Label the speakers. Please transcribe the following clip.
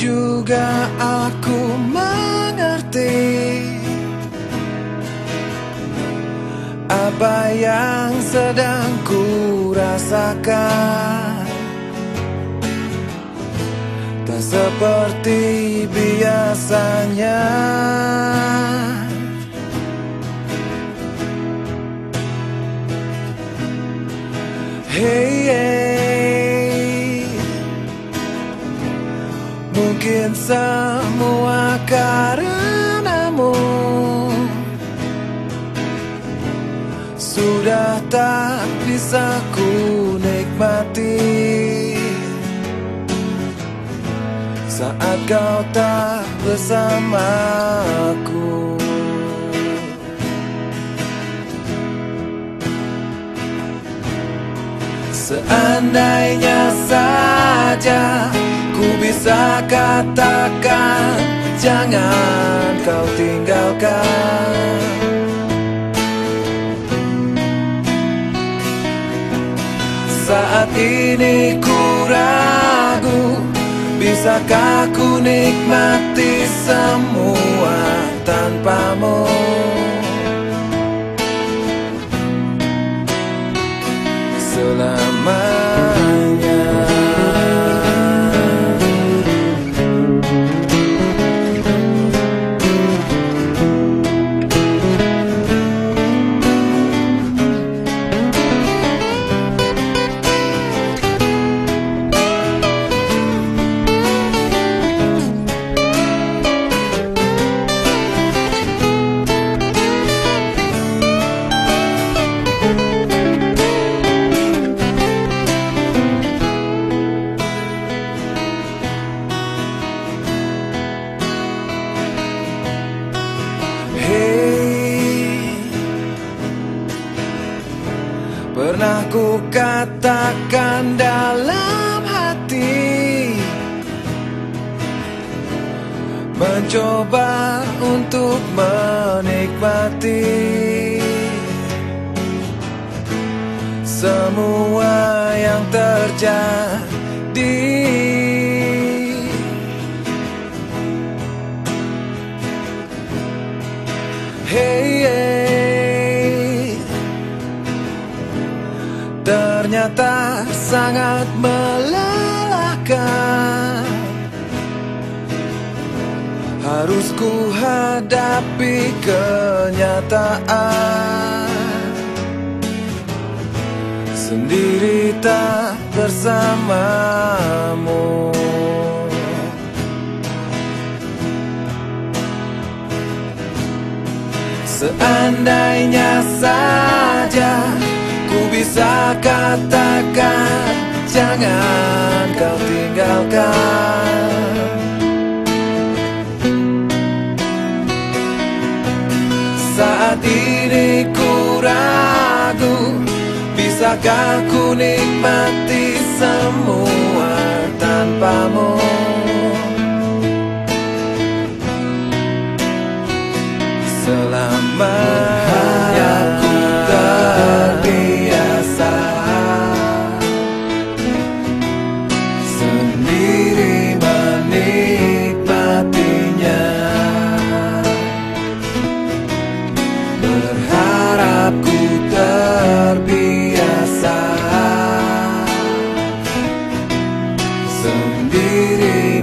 Speaker 1: Semoga aku mengerti Apa yang sedang ku rasakan Tak seperti biasanya Hey, hey. Mungkin semua karenamu. Sudah tak bisa ku nikmati. Saat kau tak bersamaku. Seandainya saja bisa katakan Jangan kau tinggalkan. Saat ini ku ragu Bisakah ku nikmati semua tanpamu? Selamanya katakan dalam hati. Mencoba untuk menikmati Semua yang terjadi Ternyata sangat melelahkan. Harus ku hadapi kenyataan. Sendiri tak bersamamu. Seandainya saja bisa katakan Jangan kau tinggalkan. Saat ini ku ragu Bisakah ku nikmati semua tanpamu querer.